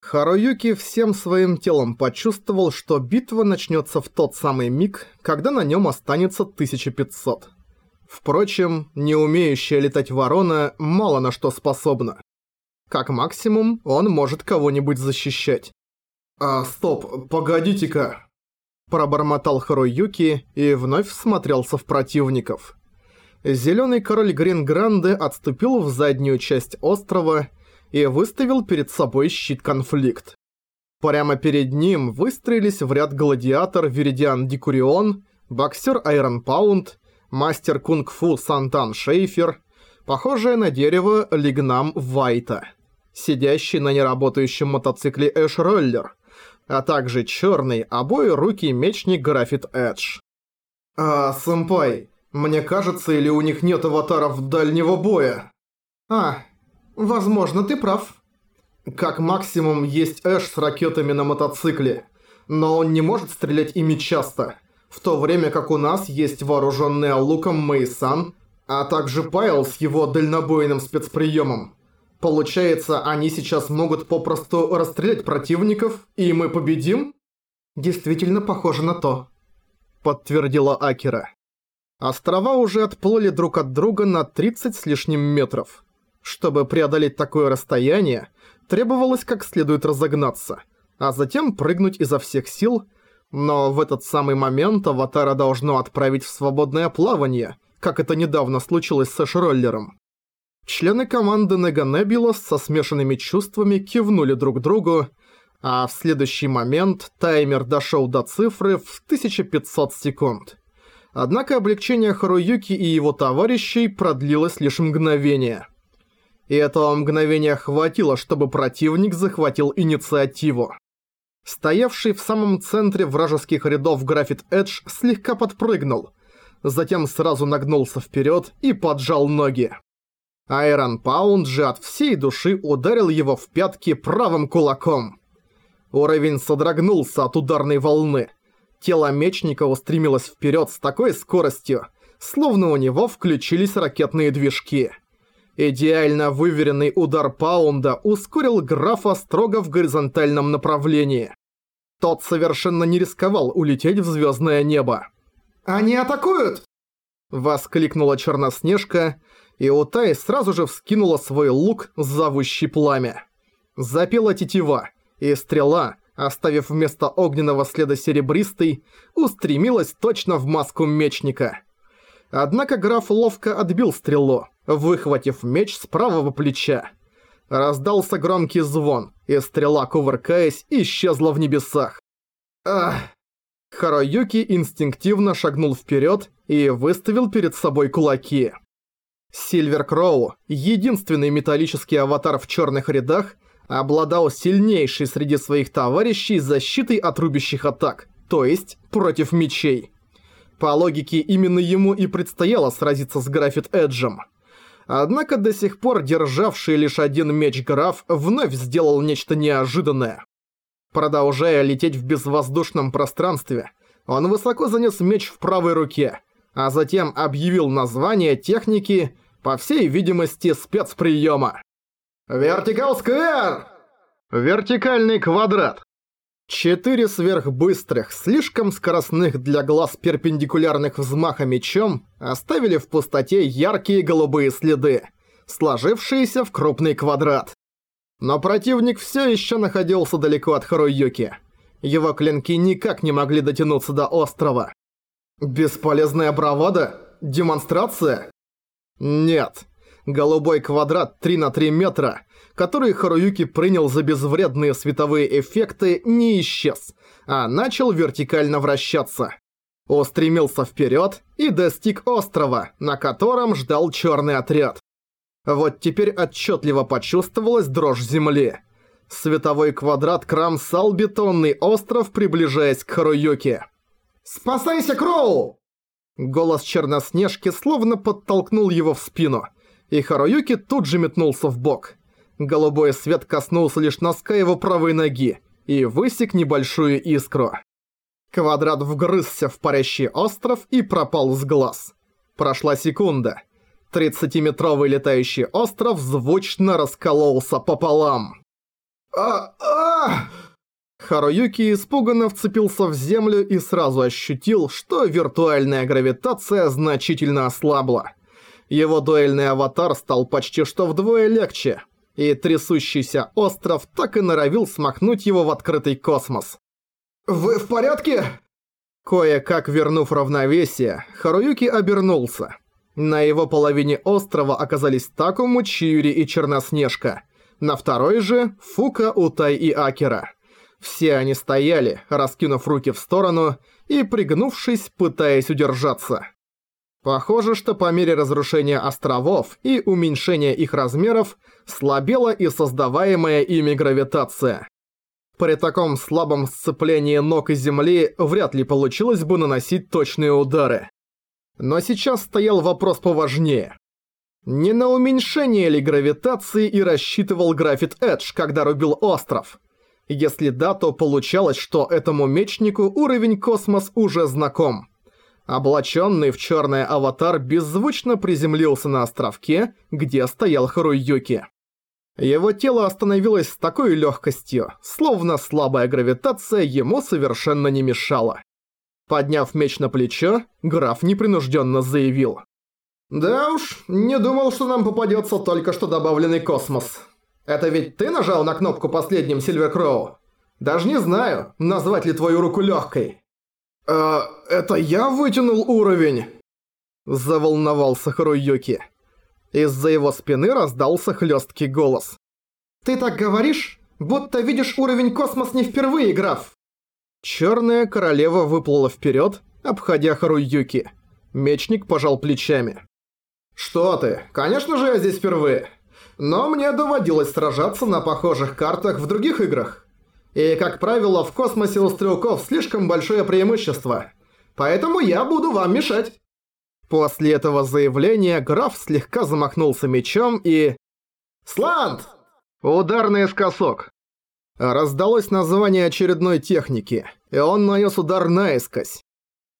Харуюки всем своим телом почувствовал, что битва начнется в тот самый миг, когда на нем останется 1500. Впрочем, не умеющая летать ворона мало на что способна. Как максимум, он может кого-нибудь защищать. «А, стоп, погодите-ка!» Пробормотал Харуюки и вновь всмотрелся в противников. Зелёный король Грингранде отступил в заднюю часть острова и выставил перед собой щит-конфликт. Прямо перед ним выстроились в ряд гладиатор Веридиан Дикурион, боксер Айрон Паунд, мастер кунг-фу Сантан Шейфер, похожая на дерево Лигнам Вайта, сидящий на неработающем мотоцикле Эш Роллер, а также черный обои руки мечник Графит Эдж. «А, сэмпай, мне кажется, или у них нет аватаров дальнего боя?» «А, возможно, ты прав». Как максимум есть Эш с ракетами на мотоцикле, но он не может стрелять ими часто, в то время как у нас есть вооруженные луком Мэйсан, а также Пайл с его дальнобойным спецприемом. Получается, они сейчас могут попросту расстрелять противников, и мы победим? Действительно похоже на то, подтвердила Акера. Острова уже отплыли друг от друга на 30 с лишним метров. Чтобы преодолеть такое расстояние, требовалось как следует разогнаться, а затем прыгнуть изо всех сил, но в этот самый момент Аватара должно отправить в свободное плавание, как это недавно случилось с Эшроллером. Члены команды Неганебулос со смешанными чувствами кивнули друг другу, а в следующий момент таймер дошел до цифры в 1500 секунд. Однако облегчение Харуюки и его товарищей продлилось лишь мгновение. И этого мгновения хватило, чтобы противник захватил инициативу. Стоявший в самом центре вражеских рядов Графит Эдж слегка подпрыгнул, затем сразу нагнулся вперед и поджал ноги. Айрон Паунд же от всей души ударил его в пятки правым кулаком. Уровень содрогнулся от ударной волны. Тело мечника устремилось вперед с такой скоростью, словно у него включились ракетные движки. Идеально выверенный удар Паунда ускорил графа строго в горизонтальном направлении. Тот совершенно не рисковал улететь в звездное небо. «Они атакуют!» Воскликнула Черноснежка, и Утай сразу же вскинула свой лук, зовущий пламя. Запела тетива, и стрела, оставив вместо огненного следа серебристый, устремилась точно в маску мечника. Однако граф ловко отбил стрелу, выхватив меч с правого плеча. Раздался громкий звон, и стрела, кувыркаясь, исчезла в небесах. Ах! Харуюки инстинктивно шагнул вперед и выставил перед собой кулаки. Сильвер Кроу, единственный металлический аватар в черных рядах, обладал сильнейшей среди своих товарищей защитой от рубящих атак, то есть против мечей. По логике, именно ему и предстояло сразиться с Графит Эджем. Однако до сих пор державший лишь один меч граф вновь сделал нечто неожиданное. Продолжая лететь в безвоздушном пространстве, он высоко занес меч в правой руке – а затем объявил название техники, по всей видимости, спецприема. «Вертикал сквер!» «Вертикальный квадрат!» Четыре сверхбыстрых, слишком скоростных для глаз перпендикулярных взмаха мечом оставили в пустоте яркие голубые следы, сложившиеся в крупный квадрат. Но противник все еще находился далеко от Харуюки. Его клинки никак не могли дотянуться до острова. Бесполезная бравада? Демонстрация? Нет. Голубой квадрат 3 на 3 метра, который Харуюки принял за безвредные световые эффекты, не исчез, а начал вертикально вращаться. Устремился вперед и достиг острова, на котором ждал черный отряд. Вот теперь отчетливо почувствовалась дрожь земли. Световой квадрат кромсал бетонный остров, приближаясь к Харуюке. «Спасайся, Кроу!» Голос Черноснежки словно подтолкнул его в спину, и Харуюки тут же метнулся в бок. Голубой свет коснулся лишь носка его правой ноги и высек небольшую искру. Квадрат вгрызся в парящий остров и пропал с глаз. Прошла секунда. Тридцатиметровый летающий остров звучно раскололся пополам. а а Харуюки испуганно вцепился в землю и сразу ощутил, что виртуальная гравитация значительно ослабла. Его дуэльный аватар стал почти что вдвое легче, и трясущийся остров так и норовил смахнуть его в открытый космос. «Вы в порядке?» Кое-как вернув равновесие, Харуюки обернулся. На его половине острова оказались Такому, Чиури и Черноснежка. На второй же – Фука, Утай и Акера. Все они стояли, раскинув руки в сторону и пригнувшись, пытаясь удержаться. Похоже, что по мере разрушения островов и уменьшения их размеров слабела и создаваемая ими гравитация. При таком слабом сцеплении ног и земли вряд ли получилось бы наносить точные удары. Но сейчас стоял вопрос поважнее. Не на уменьшение ли гравитации и рассчитывал Графит Эдж, когда рубил остров? Если да, то получалось, что этому мечнику уровень космос уже знаком. Облаченный в черный аватар беззвучно приземлился на островке, где стоял Харуюки. Его тело остановилось с такой легкостью, словно слабая гравитация ему совершенно не мешала. Подняв меч на плечо, граф непринужденно заявил. «Да уж, не думал, что нам попадется только что добавленный космос. Это ведь ты нажал на кнопку последним, Сильвер Кроу? Даже не знаю, назвать ли твою руку легкой». «Э, это я вытянул уровень?» Заволновался Харуюки. Из-за его спины раздался хлесткий голос. «Ты так говоришь, будто видишь уровень космос не впервые, граф!» Черная королева выплыла вперед, обходя Харуюки. Мечник пожал плечами. «Что ты? Конечно же я здесь впервые. Но мне доводилось сражаться на похожих картах в других играх. И, как правило, в космосе у стрелков слишком большое преимущество. Поэтому я буду вам мешать». После этого заявления граф слегка замахнулся мечом и... «Сланд!» Удар наискосок. Раздалось название очередной техники, и он нанес удар наискось.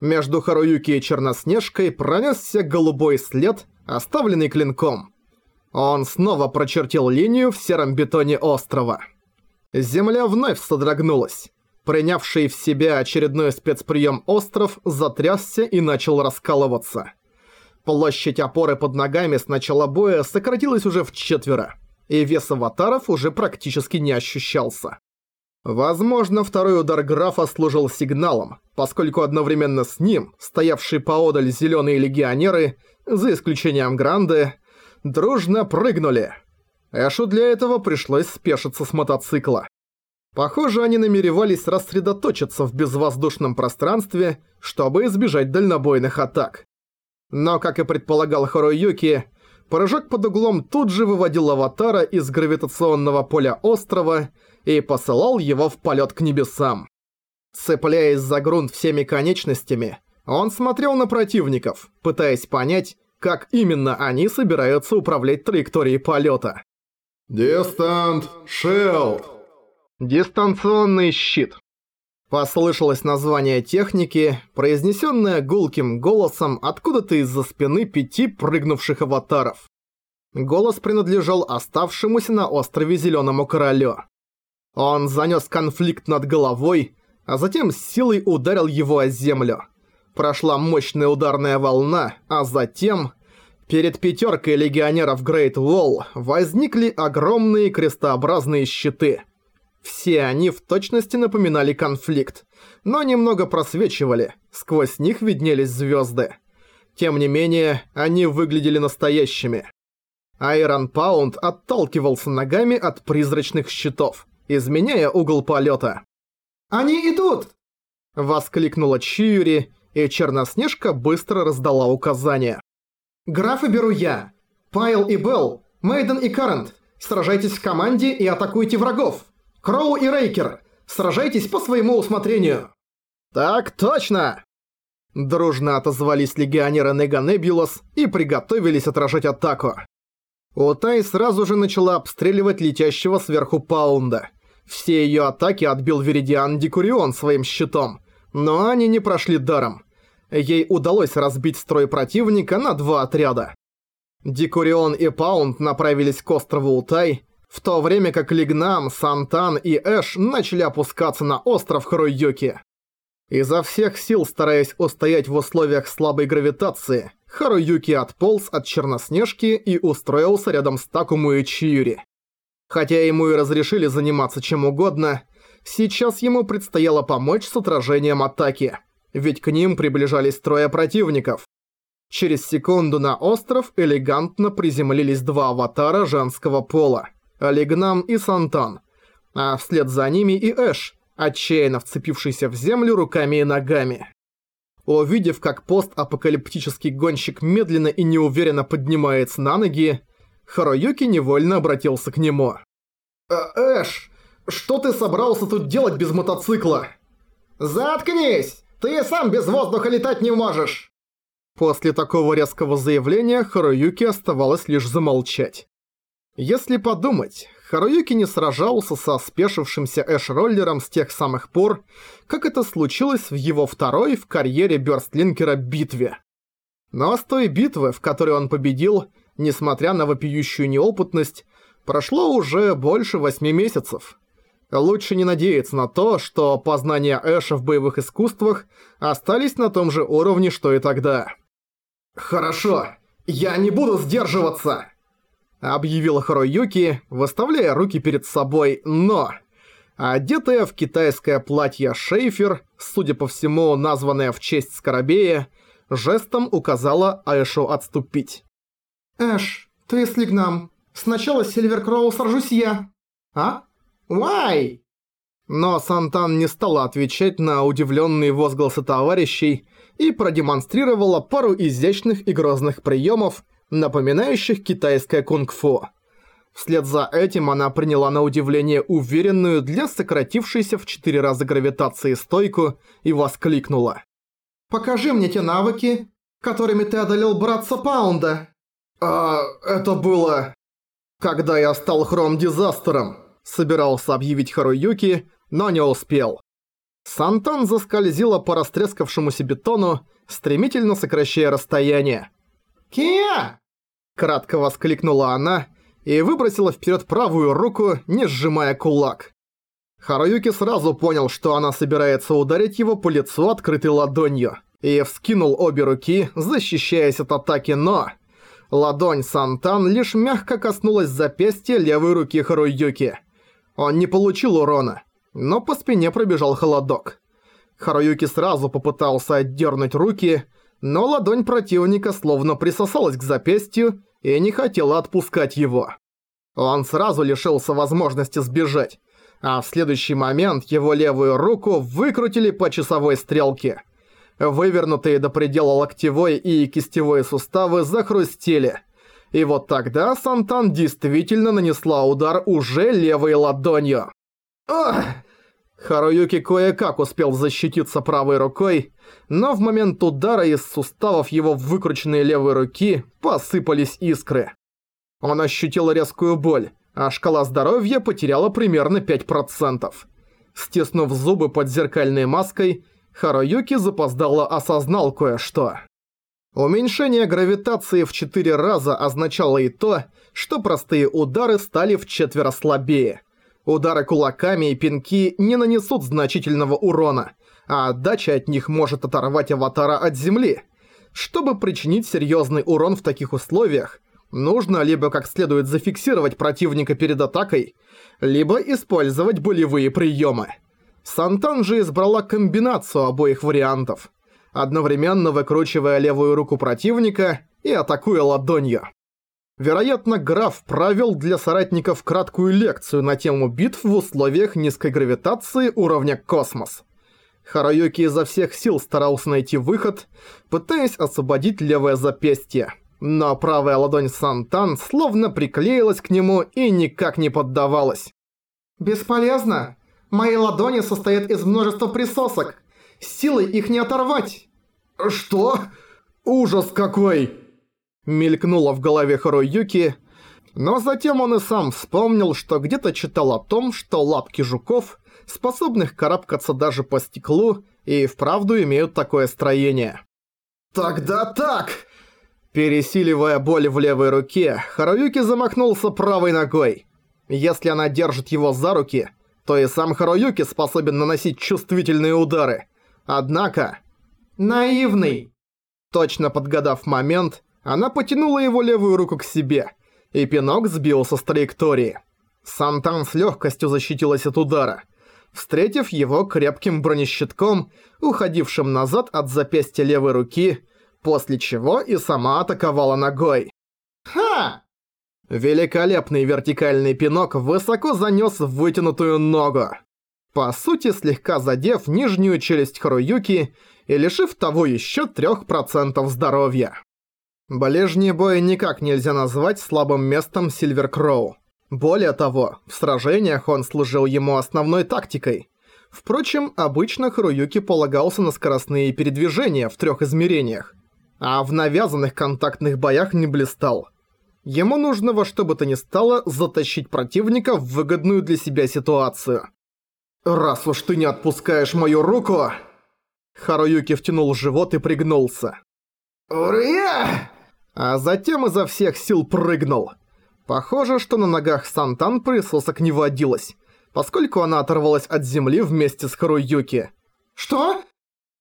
Между Харуюки и Черноснежкой пронесся голубой след, оставленный клинком. Он снова прочертил линию в сером бетоне острова. Земля вновь содрогнулась. Принявший в себя очередной спецприем остров затрясся и начал раскалываться. Площадь опоры под ногами с начала боя сократилась уже в четверо и вес аватаров уже практически не ощущался. Возможно, второй удар графа служил сигналом, поскольку одновременно с ним, стоявшие поодаль зеленые легионеры, за исключением Гранды, дружно прыгнули. Эшу для этого пришлось спешиться с мотоцикла. Похоже, они намеревались рассредоточиться в безвоздушном пространстве, чтобы избежать дальнобойных атак. Но, как и предполагал Хоруюки, Прыжок под углом тут же выводил аватара из гравитационного поля острова и посылал его в полет к небесам. Цепляясь за грунт всеми конечностями, он смотрел на противников, пытаясь понять, как именно они собираются управлять траекторией полета. «Дистант Шелд!» Дистанционный щит. Послышалось название техники, произнесенное гулким голосом откуда-то из-за спины пяти прыгнувших аватаров. Голос принадлежал оставшемуся на острове Зелёному Королю. Он занёс конфликт над головой, а затем с силой ударил его о землю. Прошла мощная ударная волна, а затем... Перед пятеркой легионеров Грейт Уолл возникли огромные крестообразные щиты – все они в точности напоминали конфликт, но немного просвечивали, сквозь них виднелись звезды. Тем не менее, они выглядели настоящими. Айрон Паунд отталкивался ногами от призрачных щитов, изменяя угол полета. «Они идут!» – воскликнула Чиури, и Черноснежка быстро раздала указания. «Графы беру я. Пайл и Белл, Мейден и Карент, сражайтесь в команде и атакуйте врагов!» Кроу и Рейкер, сражайтесь по своему усмотрению!» «Так точно!» Дружно отозвались легионеры Неганебулос и приготовились отражать атаку. Утай сразу же начала обстреливать летящего сверху Паунда. Все ее атаки отбил Веридиан Декурион своим щитом, но они не прошли даром. Ей удалось разбить строй противника на два отряда. Декурион и Паунд направились к острову Утай, в то время как Лигнам, Сантан и Эш начали опускаться на остров Харуюки. Изо всех сил стараясь устоять в условиях слабой гравитации, Харуюки отполз от Черноснежки и устроился рядом с Такуму и Чиюри. Хотя ему и разрешили заниматься чем угодно, сейчас ему предстояло помочь с отражением атаки, ведь к ним приближались трое противников. Через секунду на остров элегантно приземлились два аватара женского пола – Олигнам и Сантан, а вслед за ними и Эш, отчаянно вцепившийся в землю руками и ногами. Увидев, как постапокалиптический гонщик медленно и неуверенно поднимается на ноги, Харуюки невольно обратился к нему. «Э, «Эш, что ты собрался тут делать без мотоцикла?» «Заткнись! Ты сам без воздуха летать не можешь!» После такого резкого заявления Харуюки оставалось лишь замолчать. Если подумать, Харуюки не сражался со спешившимся Эш-роллером с тех самых пор, как это случилось в его второй в карьере Бёрстлинкера битве. Но с той битвы, в которой он победил, несмотря на вопиющую неопытность, прошло уже больше восьми месяцев. Лучше не надеяться на то, что познания Эша в боевых искусствах остались на том же уровне, что и тогда. «Хорошо, я не буду сдерживаться!» объявила Харуюки, выставляя руки перед собой, но... Одетая в китайское платье шейфер, судя по всему, названная в честь Скоробея, жестом указала Эшу отступить. «Эш, ты с Лигнам. Сначала Сильвер Кроу сражусь я. А? Вай!» Но Сантан не стала отвечать на удивленные возгласы товарищей и продемонстрировала пару изящных и грозных приемов, напоминающих китайское кунг-фу. Вслед за этим она приняла на удивление уверенную для сократившейся в четыре раза гравитации стойку и воскликнула. «Покажи мне те навыки, которыми ты одолел братца Паунда!» «А, это было...» «Когда я стал хром-дизастером», собирался объявить Харуюки, но не успел. Сантан заскользила по растрескавшемуся бетону, стремительно сокращая расстояние. «Кия!» Кратко воскликнула она и выбросила вперед правую руку, не сжимая кулак. Харуюки сразу понял, что она собирается ударить его по лицу открытой ладонью, и вскинул обе руки, защищаясь от атаки, но... Ладонь Сантан лишь мягко коснулась запястья левой руки Харуюки. Он не получил урона, но по спине пробежал холодок. Харуюки сразу попытался отдернуть руки, но ладонь противника словно присосалась к запястью и не хотела отпускать его. Он сразу лишился возможности сбежать, а в следующий момент его левую руку выкрутили по часовой стрелке. Вывернутые до предела локтевой и кистевой суставы захрустели. И вот тогда Сантан действительно нанесла удар уже левой ладонью. Ах! Харуюки кое-как успел защититься правой рукой, но в момент удара из суставов его выкрученной левой руки посыпались искры. Он ощутил резкую боль, а шкала здоровья потеряла примерно 5%. Стиснув зубы под зеркальной маской, Харуюки запоздало осознал кое-что. Уменьшение гравитации в 4 раза означало и то, что простые удары стали в четверо слабее – Удары кулаками и пинки не нанесут значительного урона, а отдача от них может оторвать аватара от земли. Чтобы причинить серьезный урон в таких условиях, нужно либо как следует зафиксировать противника перед атакой, либо использовать болевые приемы. Сантан же избрала комбинацию обоих вариантов, одновременно выкручивая левую руку противника и атакуя ладонью. Вероятно, граф провел для соратников краткую лекцию на тему битв в условиях низкой гравитации уровня космос. Хараюки изо всех сил старался найти выход, пытаясь освободить левое запястье. Но правая ладонь Сантан словно приклеилась к нему и никак не поддавалась. «Бесполезно. Мои ладони состоят из множества присосок. Силой их не оторвать». «Что? Ужас какой!» Мелькнуло в голове Харуюки, но затем он и сам вспомнил, что где-то читал о том, что лапки жуков, способных карабкаться даже по стеклу, и вправду имеют такое строение. «Тогда так!» Пересиливая боль в левой руке, Харуюки замахнулся правой ногой. Если она держит его за руки, то и сам Харуюки способен наносить чувствительные удары. Однако... Наивный! Точно подгадав момент, она потянула его левую руку к себе, и пинок сбился с траектории. Сантан с легкостью защитилась от удара, встретив его крепким бронещитком, уходившим назад от запястья левой руки, после чего и сама атаковала ногой. «Ха!» Великолепный вертикальный пинок высоко занёс вытянутую ногу. По сути, слегка задев нижнюю челюсть Харуюки и лишив того ещё 3% здоровья. Болежний бой никак нельзя назвать слабым местом Сильвер Кроу. Более того, в сражениях он служил ему основной тактикой. Впрочем, обычно Харуюки полагался на скоростные передвижения в трех измерениях, а в навязанных контактных боях не блистал. Ему нужно во что бы то ни стало затащить противника в выгодную для себя ситуацию. «Раз уж ты не отпускаешь мою руку...» Харуюки втянул живот и пригнулся. «Ура!» А затем изо всех сил прыгнул. Похоже, что на ногах Сантан присосок не водилось, поскольку она оторвалась от земли вместе с Харуюки. «Что?»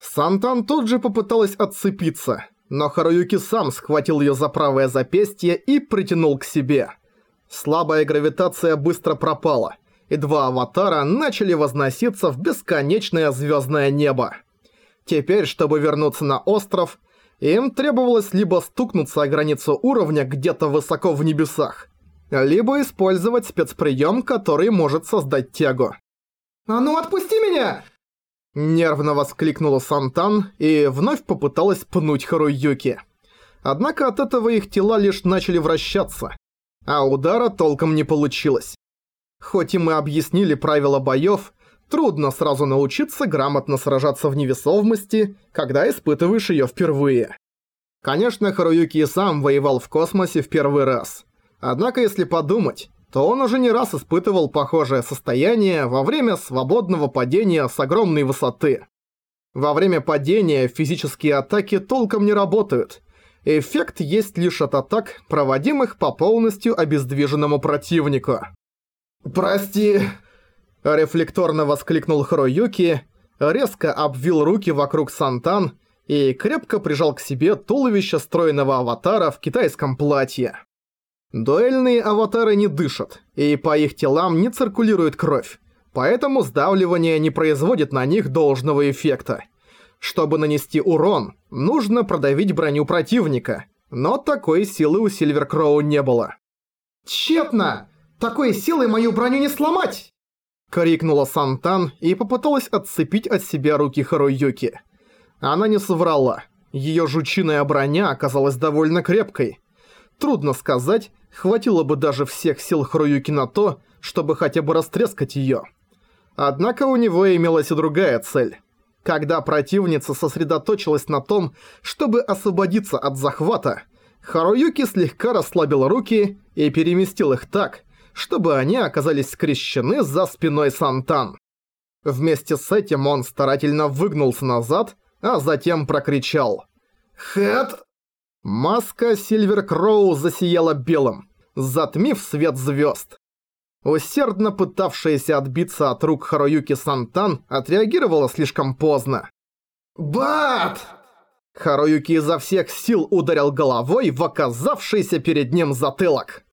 Сантан тут же попыталась отцепиться, но Харуюки сам схватил её за правое запястье и притянул к себе. Слабая гравитация быстро пропала, и два аватара начали возноситься в бесконечное звёздное небо. Теперь, чтобы вернуться на остров, им требовалось либо стукнуться о границу уровня где-то высоко в небесах, либо использовать спецприем, который может создать тягу. «А ну отпусти меня!» Нервно воскликнула Сантан и вновь попыталась пнуть Харуюки. Однако от этого их тела лишь начали вращаться, а удара толком не получилось. Хоть и мы объяснили правила боёв, трудно сразу научиться грамотно сражаться в невесомости, когда испытываешь её впервые. Конечно, Харуюки и сам воевал в космосе в первый раз. Однако, если подумать, то он уже не раз испытывал похожее состояние во время свободного падения с огромной высоты. Во время падения физические атаки толком не работают. Эффект есть лишь от атак, проводимых по полностью обездвиженному противнику. «Прости!» – рефлекторно воскликнул Хроюки, резко обвил руки вокруг Сантан и крепко прижал к себе туловище стройного аватара в китайском платье. Дуэльные аватары не дышат, и по их телам не циркулирует кровь, поэтому сдавливание не производит на них должного эффекта. Чтобы нанести урон, нужно продавить броню противника, но такой силы у Сильверкроу не было. «Тщетно! Такой силой мою броню не сломать!» Крикнула Сантан и попыталась отцепить от себя руки Харуюки. Она не соврала. Её жучиная броня оказалась довольно крепкой. Трудно сказать, хватило бы даже всех сил Хруюки на то, чтобы хотя бы растрескать её. Однако у него имелась и другая цель. Когда противница сосредоточилась на том, чтобы освободиться от захвата, Харуюки слегка расслабил руки и переместил их так, чтобы они оказались скрещены за спиной Сантан. Вместе с этим он старательно выгнулся назад, а затем прокричал «Хэт!» Маска Сильвер Кроу засияла белым, затмив свет звезд. Усердно пытавшаяся отбиться от рук Харуюки Сантан отреагировала слишком поздно. «Бат!» Харуюки изо всех сил ударил головой в оказавшийся перед ним затылок.